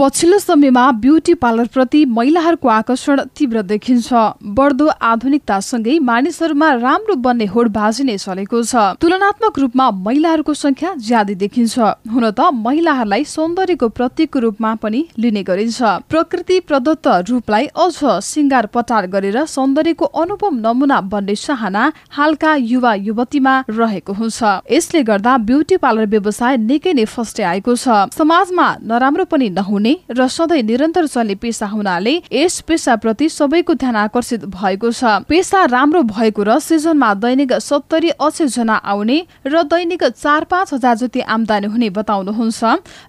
पछिल्लो समयमा beauty parlour प्रति महिलाहरूको आकर्षण तीव्र देखिन्छ। बढ्दो आधुनिकतासँगै मानिसहरूमा राम्रो बन्ने होडबाजी नै चलेको छ। तुलनात्मक रूपमा महिलाहरूको संख्या ज्यादै देखिन्छ। हुन त महिलाहरूलाई सौन्दर्यको प्रतीकको रूपमा पनि लिने गरिन्छ। प्रकृति प्रदत्त रूपलाई अझ सिङ्गार पटार गरेर सौन्दर्यको अनुपम नमुना बन्ने चाहना हालका युवा युवतीमा रहेको हुन्छ। यसले गर्दा ब्युटी पार्लर व्यवसाय निकै नै फस्टे आएको छ। समाजमा नराम्रो पनि नहुने र सधैँ निरन्तर चल्ने पेसा हुनाले यस पेसाप्रति सबैको ध्यान आकर्षित भएको छ। पेसा राम्रो भएको र सिजनमा दैनिक सत्तरी अस्सी जना आउने र दैनिक चार पाँच हजार जति आमदानी हुने बताउनुहुन्छ।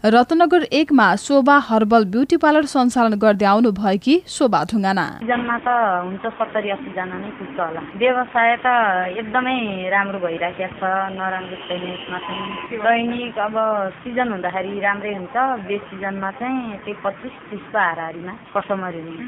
रत्नगर एकमा शोभा हर्बल ब्युटी पार्लर सञ्चालन गर्दै आउनु भएकी शोभा ढुङ्गाना। व्यवसाय त एकदमै राम्रो भइराखेको छ नराम्रो छैन चाहिँ। दैनिक अब सिजन हुँदाखेरि राम्रै हुन्छ। बेस सिजनमा चाहिँ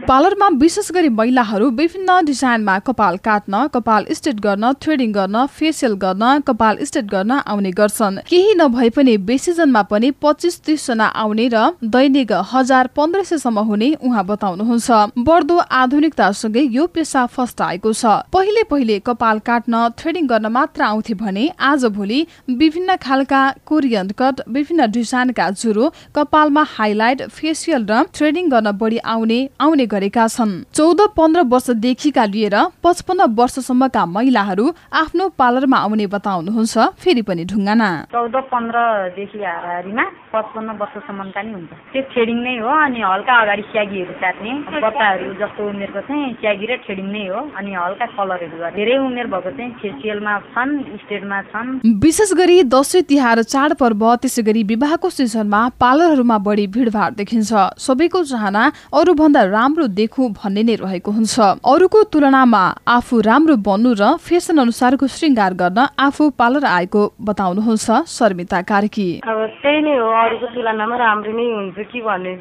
पार्लरमा विशेष गरी महिलाहरू विभिन्न डिजाइनमा कपाल काट्न कपाल स्टेट गर्न थ्रेडिङ गर्न फेसियल गर्न कपाल स्टेट गर्न आउने गर्छन्। केही नभए पनि बेसिजनमा पनि पच्चिस जना आउने र दैनिक हजार पन्ध्र सयसम्म हुने उहाँ बताउनुहुन्छ। बढ्दो आधुनिकतासँगै यो पेसा फर्स्ट आएको छ। पहिले पहिले कपाल काट्न थ्रेडिङ गर्न मात्र आउँथे भने आज भोलि विभिन्न खालका कोरियन कट विभिन्न डिजाइनका जुरो कपालमा हाइलाइट फेसियल र ट्रेनिङ गर्न बढी आउने आउने गरेका छन्। चौध पन्ध्र वर्षदेखिका लिएर पचपन्न वर्षसम्मका महिलाहरू आफ्नो पार्लरमा आउने बताउनुहुन्छ फेरि पनि ढुङ्गाना। चौध पन्ध्रदेखि हाराहारीमा पचपन्न वर्षसम्मका नि हुन्छ। त्यो थ्रेडिङ नै हो अनि हल्का अगाडि स्यागीहरू काट्ने बच्चाहरू जस्तो उमेरको चाहिँ स्यागी र थ्रेडिङ नै हो अनि हल्का कलरहरू धेरै उमेर भएको चाहिँ फेसियलमा छन् स्टेटमा छन्। विशेष गरी दसैँ तिहार चाडपर्व त्यसै गरी विवाहको सिजनमा पार्लरहरूमा बढी भिडभाड देखिन्छ। सबैको चाहना अरूभन्दा राम्रो देखु भन्ने नै रहेको हुन्छ। अरूको तुलनामा आफू राम्रो बन्नु र फेसन अनुसारको श्रृङ्गार गर्न आफू पार्लर आएको बताउनुहुन्छ शर्मिता कार्की। नै हो अरूको तुलनामा राम्रो नै हुन्छ कि भन्ने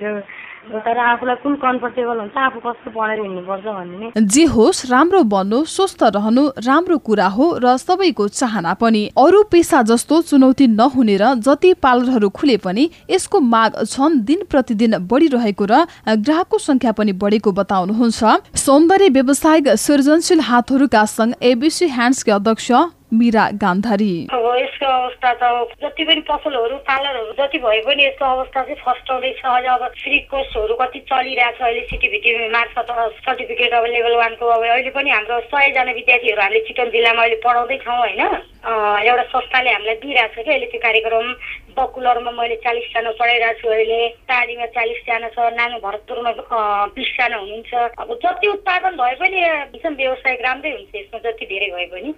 तर आफूलाई कुन कम्फर्टेबल हुन्छ आफू कस्तो पढेर हिँड्नुपर्छ भन्ने जे होस् राम्रो बन्नु स्वस्थ रहनु राम्रो कुरा हो र सबैको चाहना पनि। अरू पेसा जस्तो चुनौती नहुने र जति पार्लरहरू खुले पनि यसको माग छन् दिन प्रतिदिन बढिरहेको र ग्राहकको संख्या पनि बढेको बताउनुहुन्छ। सौन्दर्य व्यवसायिक सृजनशील हातहरूका संघ एबिसी ह्यान्ड्सका अध्यक्ष मिरा गान्धारी। यसको अवस्था त जति पनि पसलहरू पार्लरहरू जति भए पनि यसको अवस्था चाहिँ फर्स्ट आउँदैछ। अझ अब फ्री कोर्सहरू कति चलिरहेको छ अहिले सिटिभिटी मार्फत सर्टिफिकेट अब लेभल वानको अब अहिले पनि हाम्रो सयजना विद्यार्थीहरू हामीले चिकन जिल्लामा अहिले पढाउँदैछौँ होइन। एउटा संस्थाले हामीलाई दिइरहेको छ कि अहिले त्यो कार्यक्रम। बकुलरमा मैले चालिसजना पढाइरहेको छु अहिले। टाढीमा चालिसजना छ नानो भरतपुरमा बिसजना हुनुहुन्छ। अब जति उत्पादन भए पनि व्यवसायिक राम्रै हुन्छ यसमा जति धेरै भए पनि।